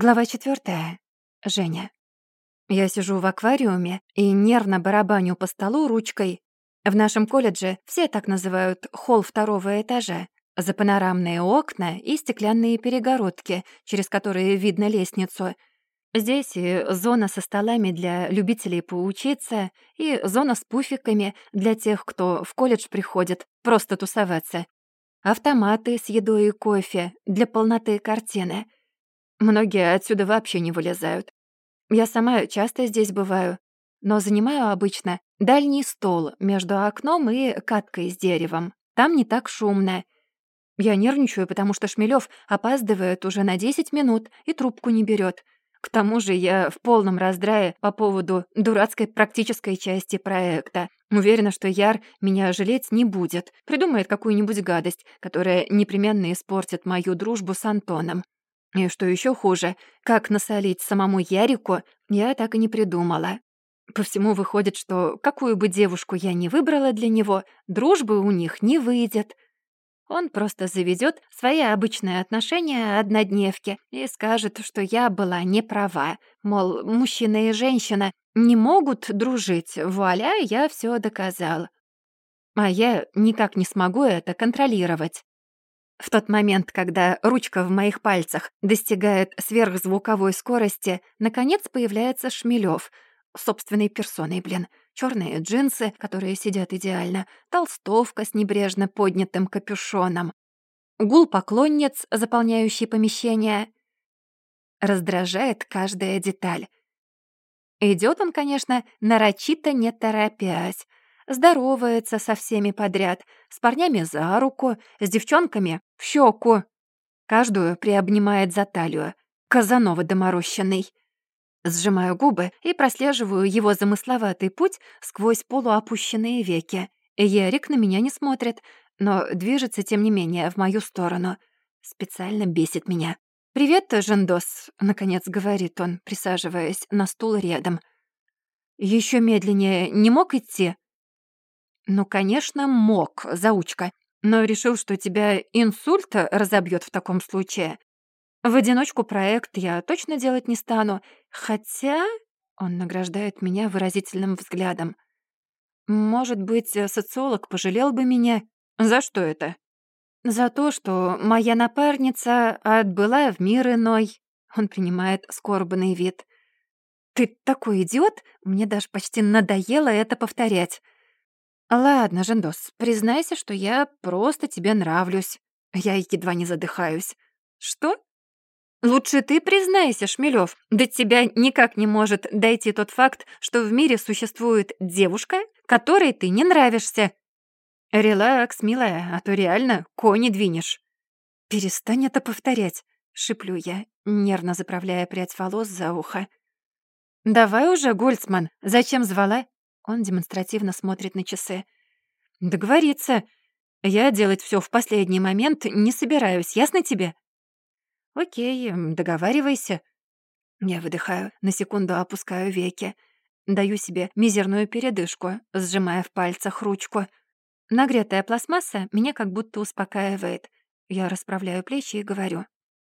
Глава четвертая. Женя. Я сижу в аквариуме и нервно барабаню по столу ручкой. В нашем колледже все так называют холл второго этажа. За панорамные окна и стеклянные перегородки, через которые видно лестницу. Здесь и зона со столами для любителей поучиться, и зона с пуфиками для тех, кто в колледж приходит просто тусоваться. Автоматы с едой и кофе для полноты картины — Многие отсюда вообще не вылезают. Я сама часто здесь бываю, но занимаю обычно дальний стол между окном и каткой с деревом. Там не так шумно. Я нервничаю, потому что Шмелёв опаздывает уже на 10 минут и трубку не берет. К тому же я в полном раздрае по поводу дурацкой практической части проекта. Уверена, что Яр меня жалеть не будет. Придумает какую-нибудь гадость, которая непременно испортит мою дружбу с Антоном. И что еще хуже, как насолить самому Ярику, я так и не придумала. По всему выходит, что какую бы девушку я ни выбрала для него, дружбы у них не выйдет. Он просто заведет свои обычные отношения однодневки и скажет, что я была не права. Мол, мужчина и женщина не могут дружить, вуаля, я все доказал. А я никак не смогу это контролировать. В тот момент, когда ручка в моих пальцах достигает сверхзвуковой скорости, наконец появляется Шмелёв, собственной персоной, блин. Чёрные джинсы, которые сидят идеально, толстовка с небрежно поднятым капюшоном, гул поклонниц, заполняющий помещение. Раздражает каждая деталь. Идёт он, конечно, нарочито не торопясь, здоровается со всеми подряд, с парнями за руку, с девчонками в щеку. Каждую приобнимает за талию. Казанова доморощенный. Сжимаю губы и прослеживаю его замысловатый путь сквозь полуопущенные веки. Ярик на меня не смотрит, но движется, тем не менее, в мою сторону. Специально бесит меня. «Привет, Жендос», — наконец говорит он, присаживаясь на стул рядом. Еще медленнее не мог идти?» «Ну, конечно, мог, заучка, но решил, что тебя инсульт разобьет в таком случае. В одиночку проект я точно делать не стану, хотя...» Он награждает меня выразительным взглядом. «Может быть, социолог пожалел бы меня? За что это?» «За то, что моя напарница отбыла в мир иной». Он принимает скорбный вид. «Ты такой идиот, мне даже почти надоело это повторять». «Ладно, Жендос, признайся, что я просто тебе нравлюсь». Я едва не задыхаюсь. «Что?» «Лучше ты признайся, Шмелёв. До тебя никак не может дойти тот факт, что в мире существует девушка, которой ты не нравишься». «Релакс, милая, а то реально кони двинешь». «Перестань это повторять», — шиплю я, нервно заправляя прядь волос за ухо. «Давай уже, Гольцман, зачем звала? Он демонстративно смотрит на часы. «Договориться. Я делать все в последний момент не собираюсь, ясно тебе?» «Окей, договаривайся». Я выдыхаю, на секунду опускаю веки. Даю себе мизерную передышку, сжимая в пальцах ручку. Нагретая пластмасса меня как будто успокаивает. Я расправляю плечи и говорю.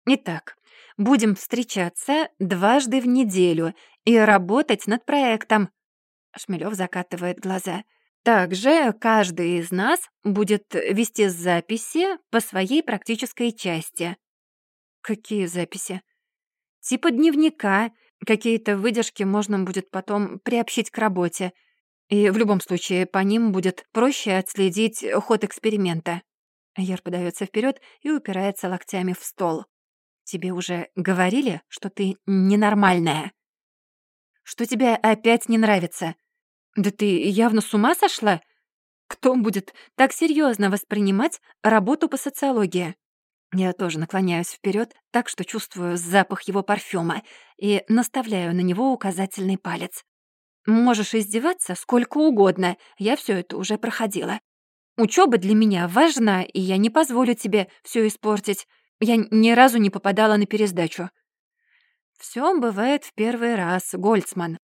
«Итак, будем встречаться дважды в неделю и работать над проектом. Шмелёв закатывает глаза. Также каждый из нас будет вести записи по своей практической части. Какие записи? Типа дневника. Какие-то выдержки можно будет потом приобщить к работе. И в любом случае по ним будет проще отследить ход эксперимента. Яр подается вперед и упирается локтями в стол. «Тебе уже говорили, что ты ненормальная?» «Что тебе опять не нравится?» «Да ты явно с ума сошла? Кто будет так серьезно воспринимать работу по социологии?» Я тоже наклоняюсь вперед, так что чувствую запах его парфюма и наставляю на него указательный палец. «Можешь издеваться сколько угодно, я все это уже проходила. Учеба для меня важна, и я не позволю тебе все испортить. Я ни разу не попадала на пересдачу». Все бывает в первый раз, Гольцман.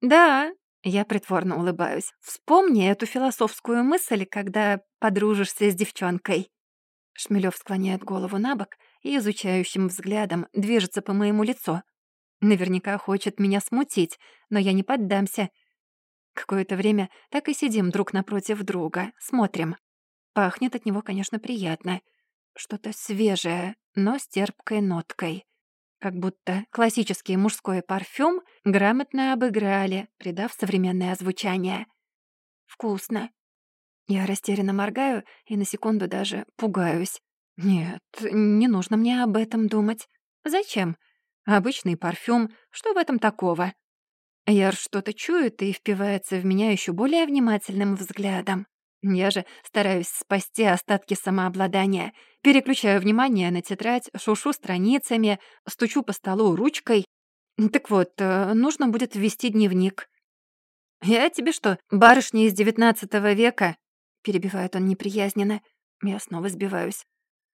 «Да, я притворно улыбаюсь. Вспомни эту философскую мысль, когда подружишься с девчонкой. Шмелёв склоняет голову на бок и изучающим взглядом движется по моему лицу. Наверняка хочет меня смутить, но я не поддамся. Какое-то время так и сидим друг напротив друга, смотрим. Пахнет от него, конечно, приятно. Что-то свежее, но с терпкой ноткой. Как будто классический мужской парфюм грамотно обыграли, придав современное озвучание. Вкусно. Я растерянно моргаю и на секунду даже пугаюсь. Нет, не нужно мне об этом думать. Зачем? Обычный парфюм, что в этом такого? Яр что-то чует и впивается в меня еще более внимательным взглядом. Я же стараюсь спасти остатки самообладания, переключаю внимание на тетрадь, шушу страницами, стучу по столу ручкой. Так вот, э, нужно будет ввести дневник. «Я тебе что, барышня из девятнадцатого века?» — перебивает он неприязненно. Я снова сбиваюсь.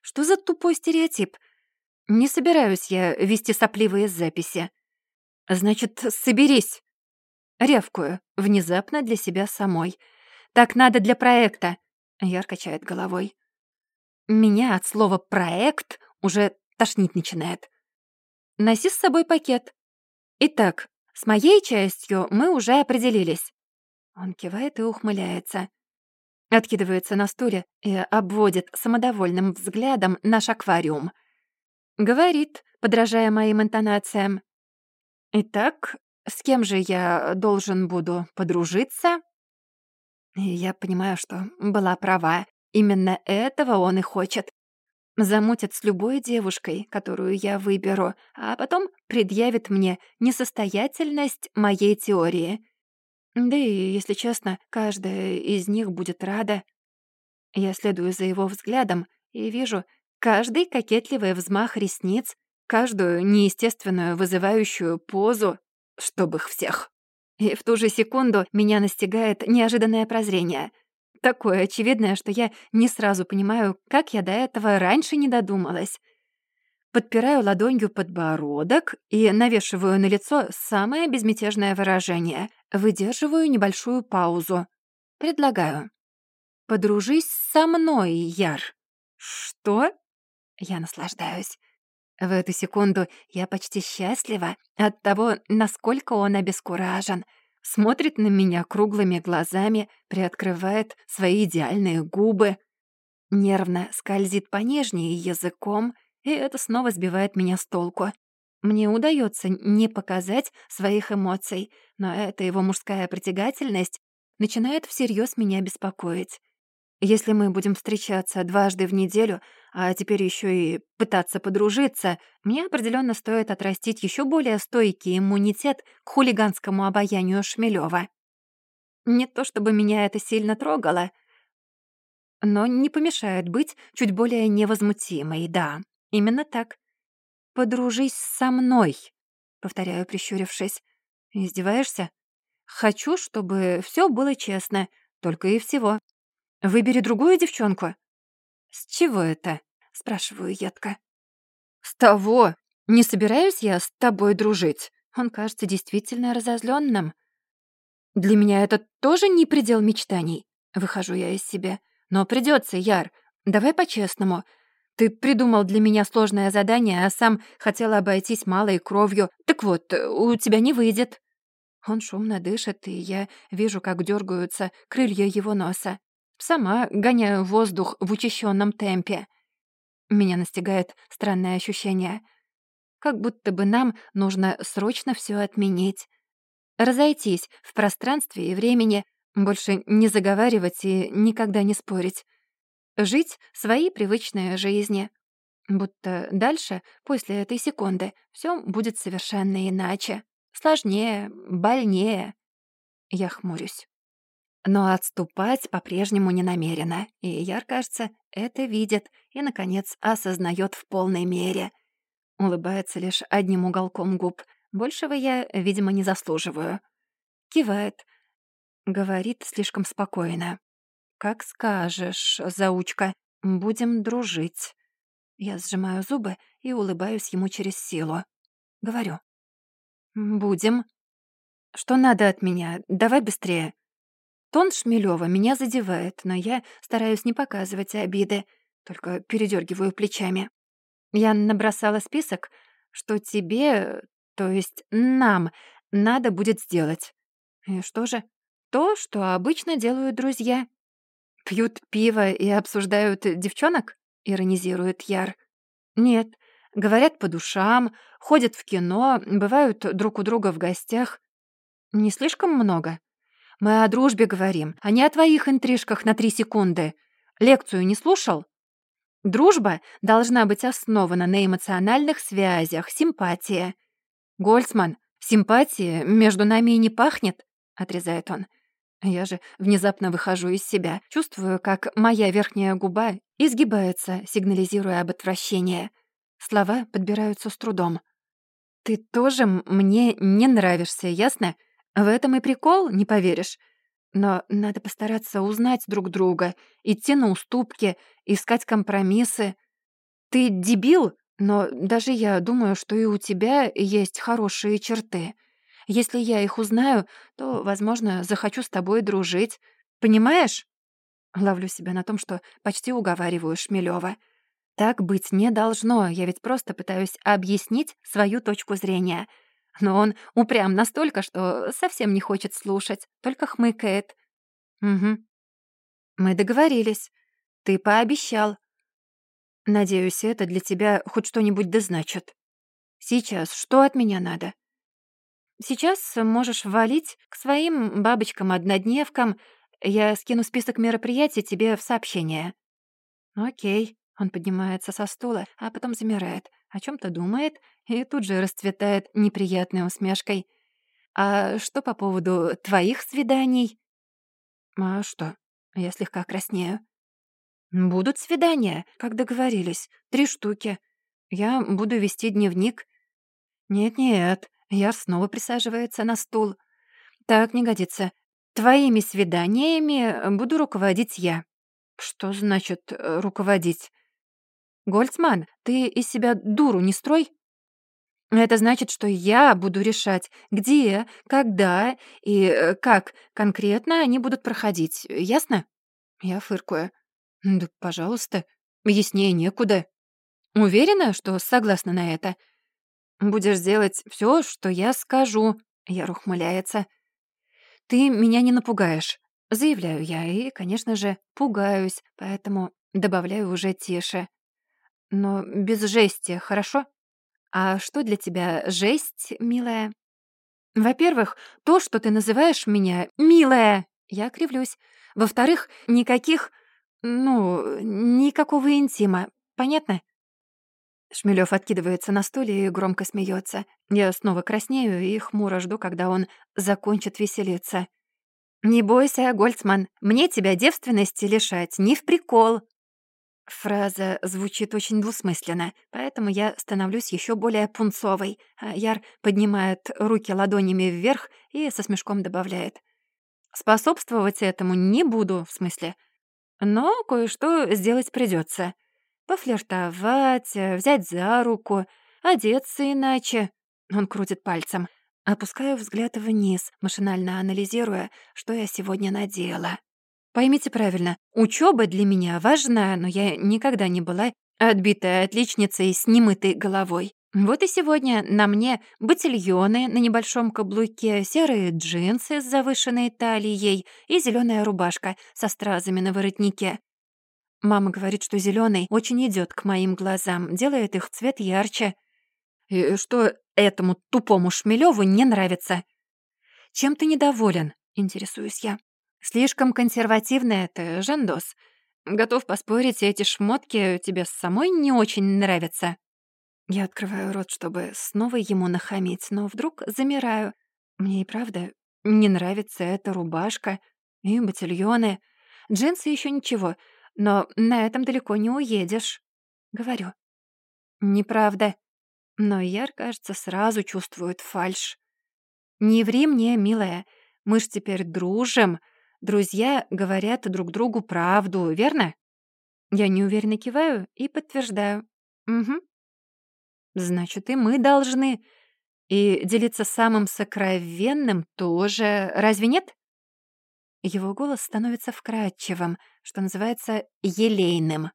«Что за тупой стереотип? Не собираюсь я вести сопливые записи. Значит, соберись. Ревкую, внезапно для себя самой. Так надо для проекта. Яр качает головой. Меня от слова «проект» уже тошнить начинает. Носи с собой пакет. Итак, с моей частью мы уже определились. Он кивает и ухмыляется. Откидывается на стуле и обводит самодовольным взглядом наш аквариум — Говорит, подражая моим интонациям. «Итак, с кем же я должен буду подружиться?» И я понимаю, что была права. Именно этого он и хочет. Замутит с любой девушкой, которую я выберу, а потом предъявит мне несостоятельность моей теории. Да и, если честно, каждая из них будет рада. Я следую за его взглядом и вижу, Каждый кокетливый взмах ресниц, каждую неестественную вызывающую позу, чтобы их всех. И в ту же секунду меня настигает неожиданное прозрение. Такое очевидное, что я не сразу понимаю, как я до этого раньше не додумалась. Подпираю ладонью подбородок и навешиваю на лицо самое безмятежное выражение. Выдерживаю небольшую паузу. Предлагаю. «Подружись со мной, Яр». «Что?» Я наслаждаюсь. В эту секунду я почти счастлива от того, насколько он обескуражен. Смотрит на меня круглыми глазами, приоткрывает свои идеальные губы. Нервно скользит по нижней языком, и это снова сбивает меня с толку. Мне удается не показать своих эмоций, но эта его мужская притягательность начинает всерьез меня беспокоить. Если мы будем встречаться дважды в неделю, а теперь еще и пытаться подружиться, мне определенно стоит отрастить еще более стойкий иммунитет к хулиганскому обаянию Шмелева. Не то чтобы меня это сильно трогало, но не помешает быть чуть более невозмутимой, да, именно так. «Подружись со мной», — повторяю, прищурившись. «Издеваешься? Хочу, чтобы все было честно, только и всего». Выбери другую девчонку». «С чего это?» — спрашиваю едко. «С того. Не собираюсь я с тобой дружить. Он кажется действительно разозлённым. Для меня это тоже не предел мечтаний. Выхожу я из себя. Но придется, Яр. Давай по-честному. Ты придумал для меня сложное задание, а сам хотел обойтись малой кровью. Так вот, у тебя не выйдет». Он шумно дышит, и я вижу, как дергаются крылья его носа. Сама гоняю воздух в учащенном темпе. Меня настигает странное ощущение. Как будто бы нам нужно срочно все отменить. Разойтись в пространстве и времени, больше не заговаривать и никогда не спорить. Жить своей привычной жизни. Будто дальше, после этой секунды, все будет совершенно иначе. Сложнее, больнее. Я хмурюсь. Но отступать по-прежнему не намерена, и Яр, кажется, это видит и, наконец, осознает в полной мере. Улыбается лишь одним уголком губ. Большего я, видимо, не заслуживаю. Кивает. Говорит слишком спокойно. «Как скажешь, заучка. Будем дружить». Я сжимаю зубы и улыбаюсь ему через силу. Говорю. «Будем». «Что надо от меня? Давай быстрее». Тон Шмелева меня задевает, но я стараюсь не показывать обиды, только передергиваю плечами. Я набросала список, что тебе, то есть нам, надо будет сделать. И что же? То, что обычно делают друзья. Пьют пиво и обсуждают девчонок? Иронизирует Яр. Нет, говорят по душам, ходят в кино, бывают друг у друга в гостях. Не слишком много? Мы о дружбе говорим, а не о твоих интрижках на три секунды. Лекцию не слушал? Дружба должна быть основана на эмоциональных связях, симпатия. Гольцман, симпатия между нами и не пахнет, отрезает он. Я же внезапно выхожу из себя, чувствую, как моя верхняя губа изгибается, сигнализируя об отвращении. Слова подбираются с трудом. «Ты тоже мне не нравишься, ясно? В этом и прикол, не поверишь. Но надо постараться узнать друг друга, идти на уступки, искать компромиссы. Ты дебил, но даже я думаю, что и у тебя есть хорошие черты. Если я их узнаю, то, возможно, захочу с тобой дружить. Понимаешь? Ловлю себя на том, что почти уговариваю Шмелева. Так быть не должно, я ведь просто пытаюсь объяснить свою точку зрения. Но он упрям настолько, что совсем не хочет слушать, только хмыкает. «Угу. Мы договорились. Ты пообещал. Надеюсь, это для тебя хоть что-нибудь да значит. Сейчас что от меня надо?» Сейчас можешь валить к своим бабочкам-однодневкам. Я скину список мероприятий тебе в сообщение». «Окей». Он поднимается со стула, а потом замирает, о чем то думает и тут же расцветает неприятной усмешкой. «А что по поводу твоих свиданий?» «А что?» Я слегка краснею. «Будут свидания, как договорились. Три штуки. Я буду вести дневник». «Нет-нет, Яр снова присаживается на стул. «Так не годится. Твоими свиданиями буду руководить я». «Что значит э, руководить?» «Гольцман, ты из себя дуру не строй». Это значит, что я буду решать, где, когда и э, как конкретно они будут проходить. Ясно? Я фыркую. Да, пожалуйста. Яснее некуда. Уверена, что согласна на это? Будешь делать все, что я скажу», — Яр ухмыляется. «Ты меня не напугаешь», — заявляю я, и, конечно же, пугаюсь, поэтому добавляю уже тише. «Но без жести, хорошо? А что для тебя жесть, милая?» «Во-первых, то, что ты называешь меня «милая», я кривлюсь. Во-вторых, никаких, ну, никакого интима, понятно?» Шмелёв откидывается на стуле и громко смеется. Я снова краснею и хмуро жду, когда он закончит веселиться. «Не бойся, Гольцман, мне тебя девственности лишать не в прикол». Фраза звучит очень двусмысленно, поэтому я становлюсь еще более пунцовой, а Яр поднимает руки ладонями вверх и со смешком добавляет. «Способствовать этому не буду, в смысле, но кое-что сделать придется. Пофлиртовать, э, взять за руку, одеться иначе. Он крутит пальцем. Опускаю взгляд вниз, машинально анализируя, что я сегодня надела. Поймите правильно, учёба для меня важна, но я никогда не была отбитая отличницей с немытой головой. Вот и сегодня на мне ботильоны на небольшом каблуке, серые джинсы с завышенной талией и зелёная рубашка со стразами на воротнике. Мама говорит, что зеленый очень идет к моим глазам, делает их цвет ярче. И что этому тупому Шмелеву не нравится. Чем ты недоволен? Интересуюсь я. Слишком консервативный это, Жандос. Готов поспорить, эти шмотки тебе самой не очень нравятся. Я открываю рот, чтобы снова ему нахамить, но вдруг замираю. Мне и правда не нравится эта рубашка и ботильоны. Джинсы еще ничего — но на этом далеко не уедешь. Говорю. Неправда. Но Яр, кажется, сразу чувствует фальшь. Не ври мне, милая. Мы ж теперь дружим. Друзья говорят друг другу правду, верно? Я неуверенно киваю и подтверждаю. Угу. Значит, и мы должны. И делиться самым сокровенным тоже, разве нет? Его голос становится вкрадчивым, что называется елейным.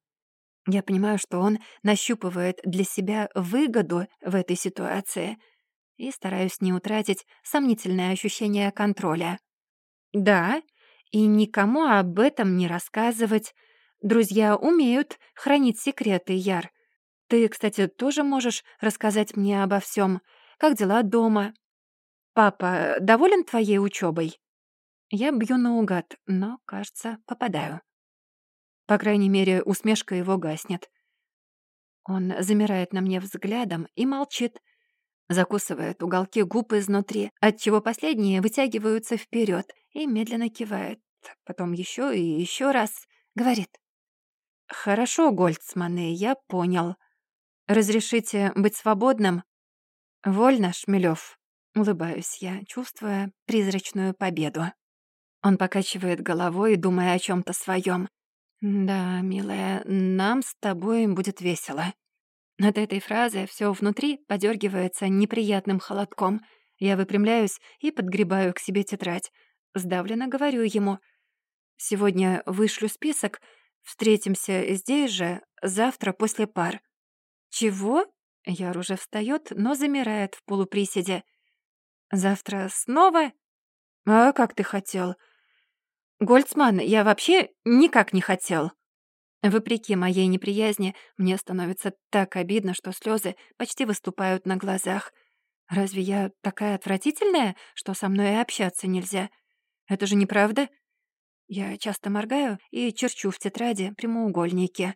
Я понимаю, что он нащупывает для себя выгоду в этой ситуации и стараюсь не утратить сомнительное ощущение контроля. Да, и никому об этом не рассказывать. Друзья умеют хранить секреты, Яр. Ты, кстати, тоже можешь рассказать мне обо всем. Как дела дома? Папа доволен твоей учебой? Я бью наугад, но, кажется, попадаю. По крайней мере, усмешка его гаснет. Он замирает на мне взглядом и молчит, закусывает уголки губ изнутри, отчего последние вытягиваются вперед и медленно кивает. Потом еще и еще раз говорит. «Хорошо, Гольцманы, я понял. Разрешите быть свободным?» «Вольно, Шмелев», — улыбаюсь я, чувствуя призрачную победу. Он покачивает головой, думая о чем то своем. «Да, милая, нам с тобой будет весело». От этой фразы все внутри подергивается неприятным холодком. Я выпрямляюсь и подгребаю к себе тетрадь. Сдавленно говорю ему. «Сегодня вышлю список. Встретимся здесь же завтра после пар». «Чего?» Яр уже встает, но замирает в полуприседе. «Завтра снова?» «А как ты хотел?» «Гольцман, я вообще никак не хотел». Вопреки моей неприязни, мне становится так обидно, что слезы почти выступают на глазах. Разве я такая отвратительная, что со мной и общаться нельзя? Это же неправда? Я часто моргаю и черчу в тетради прямоугольники.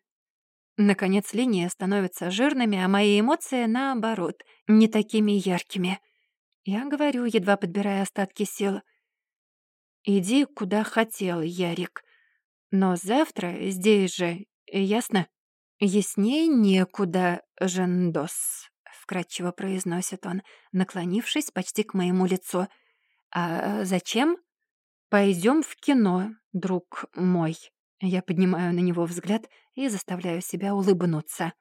Наконец, линии становятся жирными, а мои эмоции, наоборот, не такими яркими. Я говорю, едва подбирая остатки сил. «Иди, куда хотел, Ярик. Но завтра здесь же, ясно?» «Ясней некуда, Жендос», — вкратчиво произносит он, наклонившись почти к моему лицу. «А зачем?» Пойдем в кино, друг мой». Я поднимаю на него взгляд и заставляю себя улыбнуться.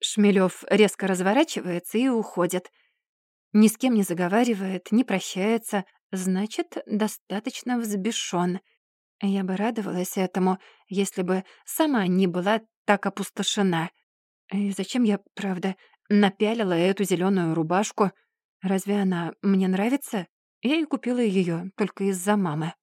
Шмелев резко разворачивается и уходит. Ни с кем не заговаривает, не прощается, значит, достаточно взбешён. Я бы радовалась этому, если бы сама не была так опустошена. И зачем я, правда, напялила эту зеленую рубашку? Разве она мне нравится? Я и купила ее только из-за мамы.